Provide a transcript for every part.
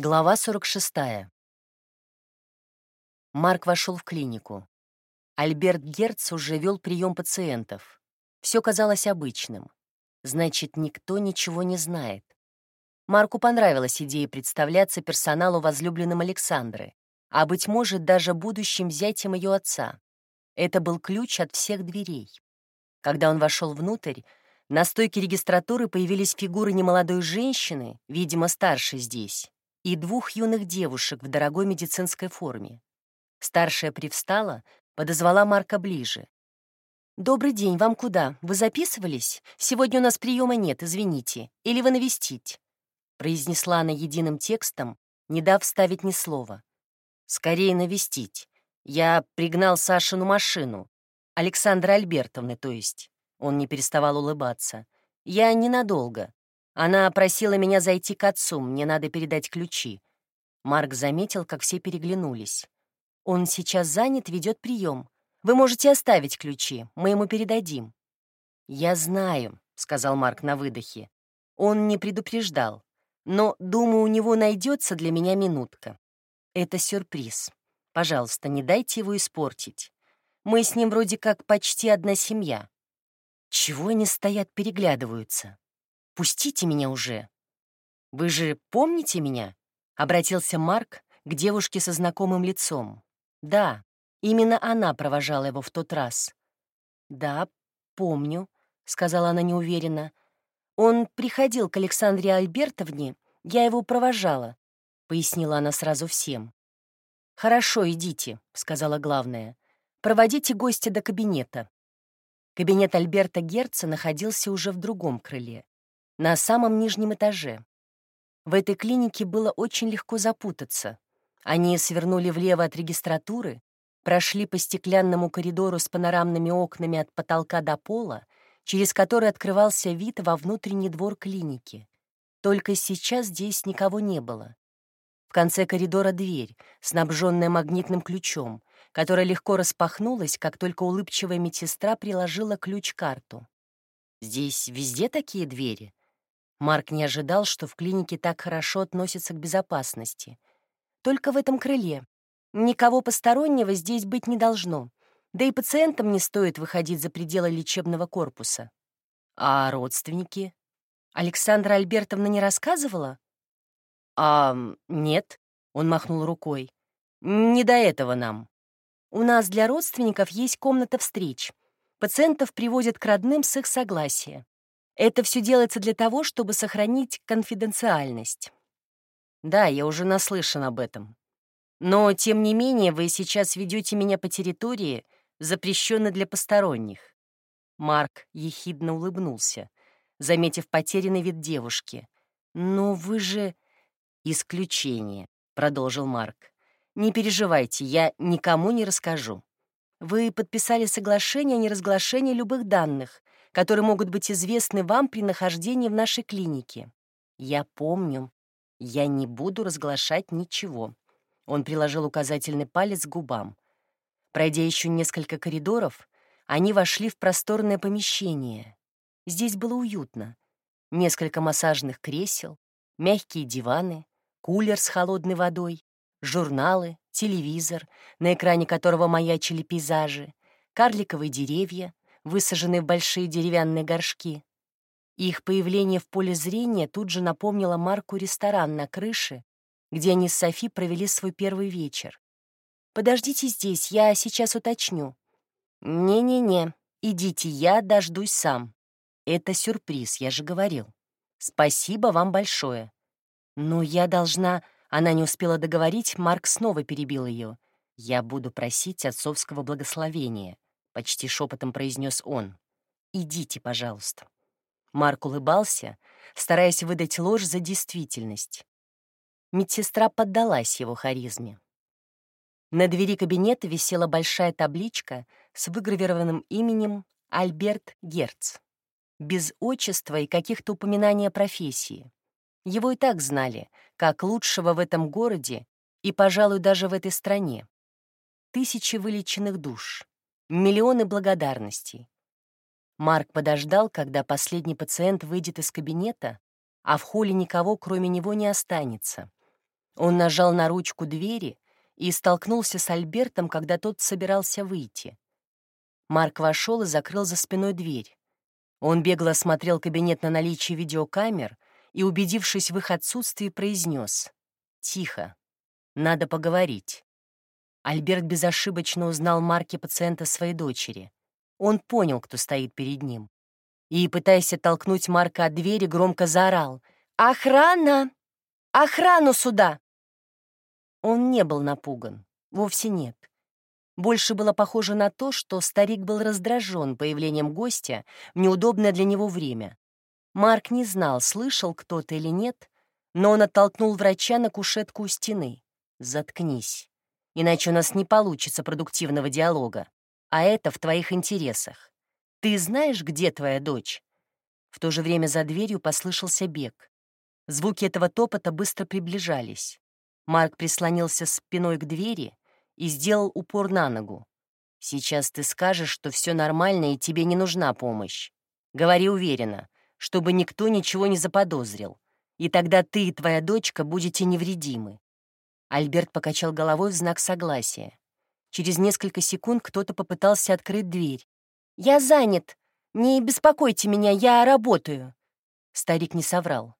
Глава 46. Марк вошел в клинику. Альберт Герц уже вел прием пациентов. Все казалось обычным. Значит, никто ничего не знает. Марку понравилась идея представляться персоналу возлюбленным Александры, а, быть может, даже будущим зятем ее отца. Это был ключ от всех дверей. Когда он вошел внутрь, на стойке регистратуры появились фигуры немолодой женщины, видимо, старшей здесь, и двух юных девушек в дорогой медицинской форме. Старшая привстала, подозвала Марка ближе. «Добрый день, вам куда? Вы записывались? Сегодня у нас приема нет, извините. Или вы навестить?» Произнесла она единым текстом, не дав вставить ни слова. «Скорее навестить. Я пригнал Сашину машину. Александра Альбертовны, то есть». Он не переставал улыбаться. «Я ненадолго. Она просила меня зайти к отцу, мне надо передать ключи. Марк заметил, как все переглянулись. Он сейчас занят, ведет прием. Вы можете оставить ключи, мы ему передадим. Я знаю, сказал Марк на выдохе. Он не предупреждал. Но, думаю, у него найдется для меня минутка. Это сюрприз. Пожалуйста, не дайте его испортить. Мы с ним вроде как почти одна семья. Чего они стоят, переглядываются? Пустите меня уже!» «Вы же помните меня?» — обратился Марк к девушке со знакомым лицом. «Да, именно она провожала его в тот раз». «Да, помню», — сказала она неуверенно. «Он приходил к Александре Альбертовне, я его провожала», — пояснила она сразу всем. «Хорошо, идите», — сказала главная. «Проводите гостя до кабинета». Кабинет Альберта Герца находился уже в другом крыле на самом нижнем этаже. В этой клинике было очень легко запутаться. Они свернули влево от регистратуры, прошли по стеклянному коридору с панорамными окнами от потолка до пола, через который открывался вид во внутренний двор клиники. Только сейчас здесь никого не было. В конце коридора дверь, снабженная магнитным ключом, которая легко распахнулась, как только улыбчивая медсестра приложила ключ-карту. «Здесь везде такие двери?» Марк не ожидал, что в клинике так хорошо относятся к безопасности. Только в этом крыле. Никого постороннего здесь быть не должно. Да и пациентам не стоит выходить за пределы лечебного корпуса. А родственники? Александра Альбертовна не рассказывала? А, нет, он махнул рукой. Не до этого нам. У нас для родственников есть комната встреч. Пациентов привозят к родным с их согласия. Это все делается для того, чтобы сохранить конфиденциальность. Да, я уже наслышан об этом. Но, тем не менее, вы сейчас ведете меня по территории, запрещенной для посторонних. Марк ехидно улыбнулся, заметив потерянный вид девушки. «Но вы же...» «Исключение», — продолжил Марк. «Не переживайте, я никому не расскажу. Вы подписали соглашение о неразглашении любых данных, которые могут быть известны вам при нахождении в нашей клинике. Я помню. Я не буду разглашать ничего. Он приложил указательный палец к губам. Пройдя еще несколько коридоров, они вошли в просторное помещение. Здесь было уютно. Несколько массажных кресел, мягкие диваны, кулер с холодной водой, журналы, телевизор, на экране которого маячили пейзажи, карликовые деревья, высаженные в большие деревянные горшки. Их появление в поле зрения тут же напомнило Марку ресторан на крыше, где они с Софи провели свой первый вечер. «Подождите здесь, я сейчас уточню». «Не-не-не, идите, я дождусь сам. Это сюрприз, я же говорил. Спасибо вам большое». «Но я должна...» Она не успела договорить, Марк снова перебил ее. «Я буду просить отцовского благословения почти шепотом произнес он. «Идите, пожалуйста». Марк улыбался, стараясь выдать ложь за действительность. Медсестра поддалась его харизме. На двери кабинета висела большая табличка с выгравированным именем Альберт Герц, без отчества и каких-то упоминаний о профессии. Его и так знали, как лучшего в этом городе и, пожалуй, даже в этой стране. Тысячи вылеченных душ, Миллионы благодарностей. Марк подождал, когда последний пациент выйдет из кабинета, а в холле никого, кроме него, не останется. Он нажал на ручку двери и столкнулся с Альбертом, когда тот собирался выйти. Марк вошел и закрыл за спиной дверь. Он бегло осмотрел кабинет на наличие видеокамер и, убедившись в их отсутствии, произнес «Тихо, надо поговорить». Альберт безошибочно узнал марки пациента своей дочери. Он понял, кто стоит перед ним. И, пытаясь оттолкнуть Марка от двери, громко заорал «Охрана! Охрану сюда!» Он не был напуган, вовсе нет. Больше было похоже на то, что старик был раздражен появлением гостя в неудобное для него время. Марк не знал, слышал кто-то или нет, но он оттолкнул врача на кушетку у стены. «Заткнись, иначе у нас не получится продуктивного диалога, а это в твоих интересах. Ты знаешь, где твоя дочь?» В то же время за дверью послышался бег. Звуки этого топота быстро приближались. Марк прислонился спиной к двери и сделал упор на ногу. «Сейчас ты скажешь, что все нормально и тебе не нужна помощь. Говори уверенно, чтобы никто ничего не заподозрил, и тогда ты и твоя дочка будете невредимы». Альберт покачал головой в знак согласия. Через несколько секунд кто-то попытался открыть дверь. «Я занят. Не беспокойте меня, я работаю». Старик не соврал.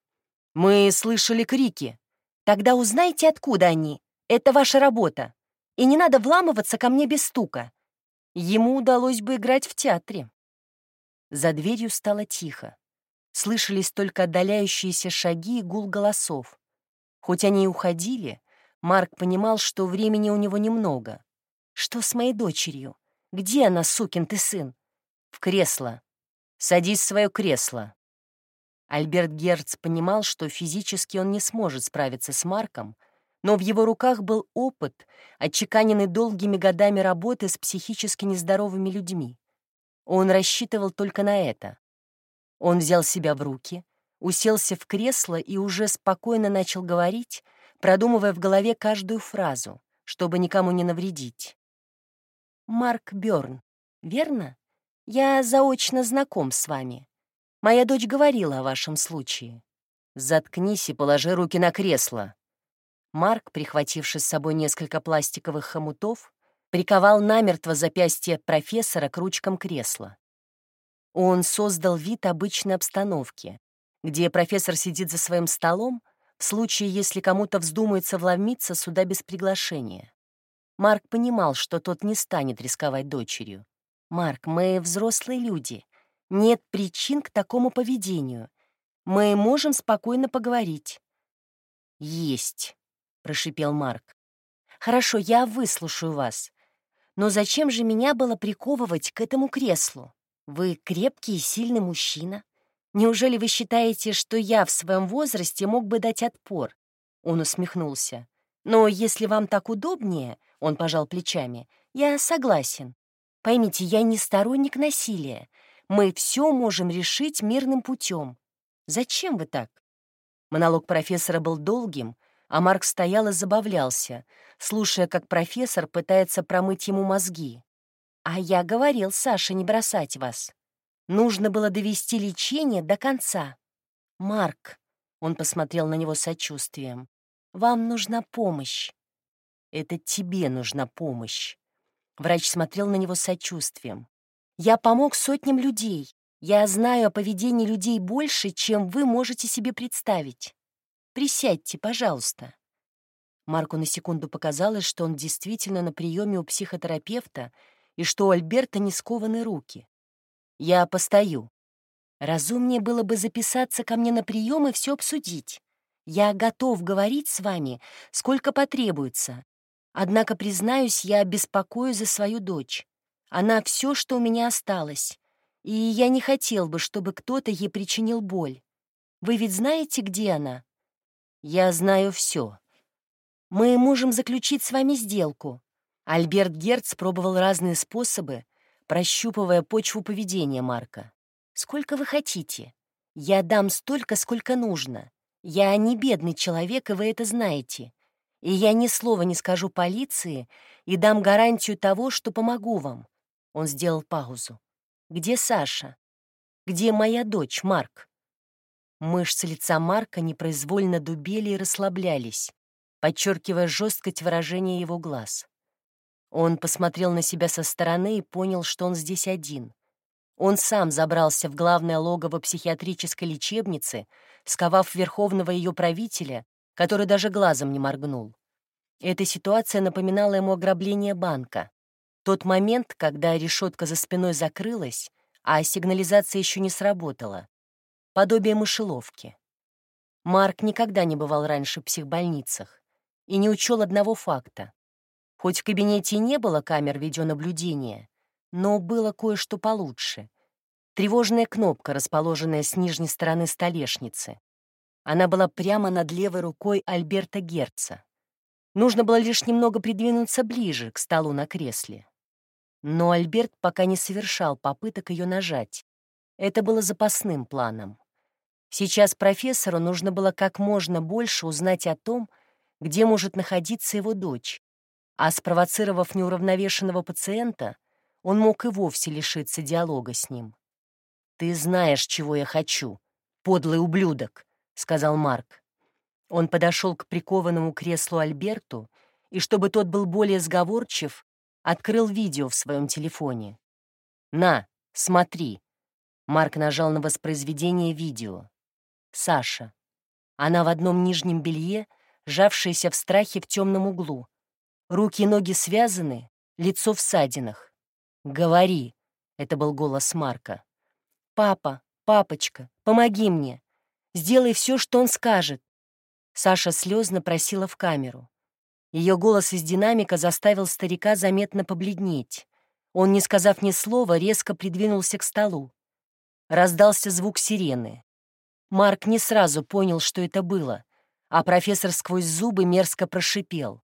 «Мы слышали крики. Тогда узнайте, откуда они. Это ваша работа и не надо вламываться ко мне без стука. Ему удалось бы играть в театре. За дверью стало тихо. Слышались только отдаляющиеся шаги и гул голосов. Хоть они и уходили, Марк понимал, что времени у него немного. «Что с моей дочерью? Где она, сукин ты сын?» «В кресло. Садись в свое кресло». Альберт Герц понимал, что физически он не сможет справиться с Марком, но в его руках был опыт, отчеканенный долгими годами работы с психически нездоровыми людьми. Он рассчитывал только на это. Он взял себя в руки, уселся в кресло и уже спокойно начал говорить, продумывая в голове каждую фразу, чтобы никому не навредить. «Марк Бёрн, верно? Я заочно знаком с вами. Моя дочь говорила о вашем случае. Заткнись и положи руки на кресло», Марк, прихвативший с собой несколько пластиковых хомутов, приковал намертво запястье профессора к ручкам кресла. Он создал вид обычной обстановки, где профессор сидит за своим столом, в случае, если кому-то вздумается вломиться сюда без приглашения. Марк понимал, что тот не станет рисковать дочерью. «Марк, мы взрослые люди. Нет причин к такому поведению. Мы можем спокойно поговорить». «Есть», — прошипел Марк. «Хорошо, я выслушаю вас. Но зачем же меня было приковывать к этому креслу? Вы крепкий и сильный мужчина. Неужели вы считаете, что я в своем возрасте мог бы дать отпор?» Он усмехнулся. «Но если вам так удобнее, — он пожал плечами, — я согласен. Поймите, я не сторонник насилия. Мы все можем решить мирным путем. Зачем вы так?» Монолог профессора был долгим, а Марк стоял и забавлялся, слушая, как профессор пытается промыть ему мозги. «А я говорил Саше не бросать вас. Нужно было довести лечение до конца. Марк», — он посмотрел на него сочувствием, — «вам нужна помощь». «Это тебе нужна помощь». Врач смотрел на него сочувствием. «Я помог сотням людей. Я знаю о поведении людей больше, чем вы можете себе представить. Присядьте, пожалуйста». Марку на секунду показалось, что он действительно на приеме у психотерапевта и что у Альберта не скованы руки. «Я постою. Разумнее было бы записаться ко мне на прием и все обсудить. Я готов говорить с вами, сколько потребуется. Однако, признаюсь, я беспокою за свою дочь. Она все, что у меня осталось. И я не хотел бы, чтобы кто-то ей причинил боль. Вы ведь знаете, где она?» Я знаю все. Мы можем заключить с вами сделку. Альберт Герц пробовал разные способы, прощупывая почву поведения Марка. Сколько вы хотите? Я дам столько, сколько нужно. Я не бедный человек, и вы это знаете. И я ни слова не скажу полиции и дам гарантию того, что помогу вам. Он сделал паузу. Где Саша? Где моя дочь, Марк? Мышцы лица Марка непроизвольно дубели и расслаблялись. подчеркивая жесткость выражения его глаз. Он посмотрел на себя со стороны и понял, что он здесь один. Он сам забрался в главное логово психиатрической лечебницы, сковав верховного ее правителя, который даже глазом не моргнул. Эта ситуация напоминала ему ограбление банка. Тот момент, когда решетка за спиной закрылась, а сигнализация еще не сработала. Подобие мышеловки. Марк никогда не бывал раньше в психбольницах и не учел одного факта. Хоть в кабинете и не было камер видеонаблюдения, но было кое-что получше. Тревожная кнопка, расположенная с нижней стороны столешницы. Она была прямо над левой рукой Альберта Герца. Нужно было лишь немного придвинуться ближе к столу на кресле. Но Альберт пока не совершал попыток ее нажать. Это было запасным планом. Сейчас профессору нужно было как можно больше узнать о том, где может находиться его дочь, а спровоцировав неуравновешенного пациента, он мог и вовсе лишиться диалога с ним. «Ты знаешь, чего я хочу, подлый ублюдок», — сказал Марк. Он подошел к прикованному креслу Альберту и, чтобы тот был более сговорчив, открыл видео в своем телефоне. «На, смотри». Марк нажал на воспроизведение видео. Саша. Она в одном нижнем белье, сжавшаяся в страхе в темном углу. Руки и ноги связаны, лицо в садинах. «Говори», — это был голос Марка. «Папа, папочка, помоги мне. Сделай все, что он скажет». Саша слезно просила в камеру. Ее голос из динамика заставил старика заметно побледнеть. Он, не сказав ни слова, резко придвинулся к столу. Раздался звук сирены. Марк не сразу понял, что это было, а профессор сквозь зубы мерзко прошипел.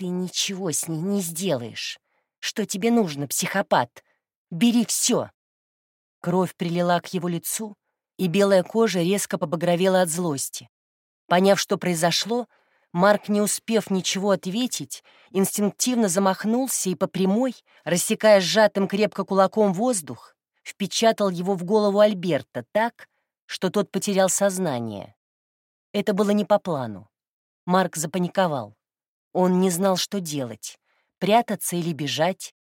«Ты ничего с ней не сделаешь. Что тебе нужно, психопат? Бери все!» Кровь прилила к его лицу, и белая кожа резко побагровела от злости. Поняв, что произошло, Марк, не успев ничего ответить, инстинктивно замахнулся и по прямой, рассекая сжатым крепко кулаком воздух, впечатал его в голову Альберта так, что тот потерял сознание. Это было не по плану. Марк запаниковал. Он не знал, что делать — прятаться или бежать,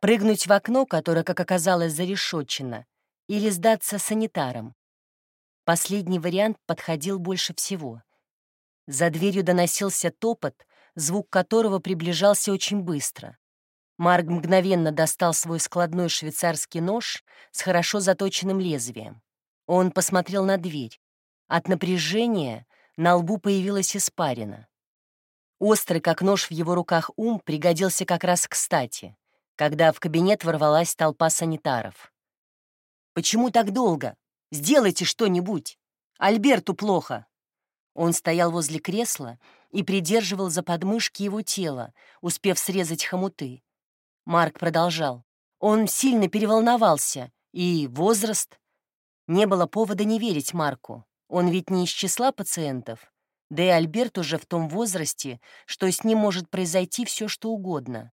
прыгнуть в окно, которое, как оказалось, зарешочено, или сдаться санитарам. Последний вариант подходил больше всего. За дверью доносился топот, звук которого приближался очень быстро. Марк мгновенно достал свой складной швейцарский нож с хорошо заточенным лезвием. Он посмотрел на дверь. От напряжения на лбу появилась испарина. Острый, как нож в его руках, ум пригодился как раз кстати, когда в кабинет ворвалась толпа санитаров. «Почему так долго? Сделайте что-нибудь! Альберту плохо!» Он стоял возле кресла и придерживал за подмышки его тело, успев срезать хомуты. Марк продолжал. Он сильно переволновался, и возраст, не было повода не верить Марку. Он ведь не из числа пациентов. Да и Альберт уже в том возрасте, что с ним может произойти все, что угодно.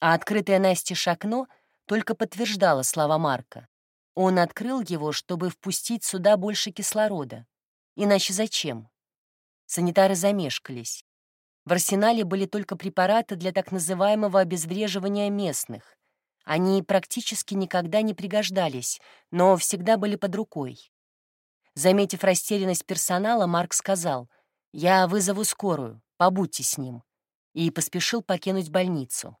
А открытое настежь окно только подтверждало слова Марка. Он открыл его, чтобы впустить сюда больше кислорода. Иначе зачем? Санитары замешкались. В арсенале были только препараты для так называемого обезвреживания местных. Они практически никогда не пригождались, но всегда были под рукой. Заметив растерянность персонала, Марк сказал, «Я вызову скорую, побудьте с ним», и поспешил покинуть больницу.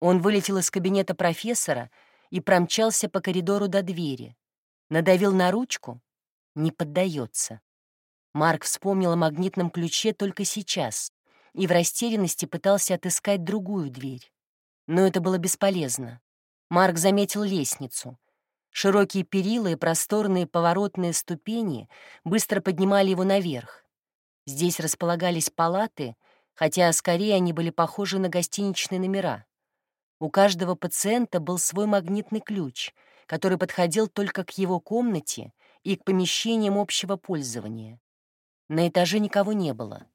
Он вылетел из кабинета профессора и промчался по коридору до двери. Надавил на ручку — не поддается. Марк вспомнил о магнитном ключе только сейчас и в растерянности пытался отыскать другую дверь. Но это было бесполезно. Марк заметил лестницу. Широкие перила и просторные поворотные ступени быстро поднимали его наверх. Здесь располагались палаты, хотя скорее они были похожи на гостиничные номера. У каждого пациента был свой магнитный ключ, который подходил только к его комнате и к помещениям общего пользования. На этаже никого не было.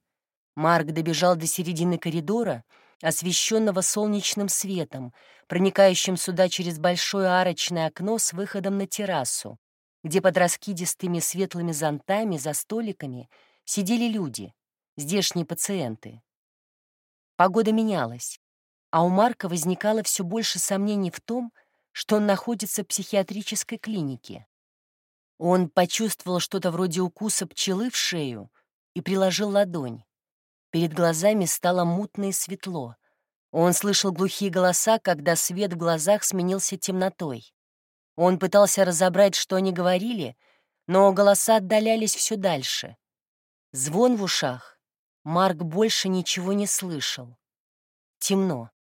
Марк добежал до середины коридора освещенного солнечным светом, проникающим сюда через большое арочное окно с выходом на террасу, где под раскидистыми светлыми зонтами за столиками сидели люди, здешние пациенты. Погода менялась, а у Марка возникало все больше сомнений в том, что он находится в психиатрической клинике. Он почувствовал что-то вроде укуса пчелы в шею и приложил ладонь. Перед глазами стало мутно и светло. Он слышал глухие голоса, когда свет в глазах сменился темнотой. Он пытался разобрать, что они говорили, но голоса отдалялись все дальше. Звон в ушах. Марк больше ничего не слышал. Темно.